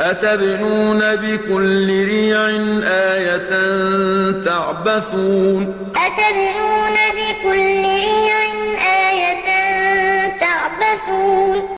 أتبنون بكل ريع آية تعبثون أتبنون بكل ريع آية تعبثون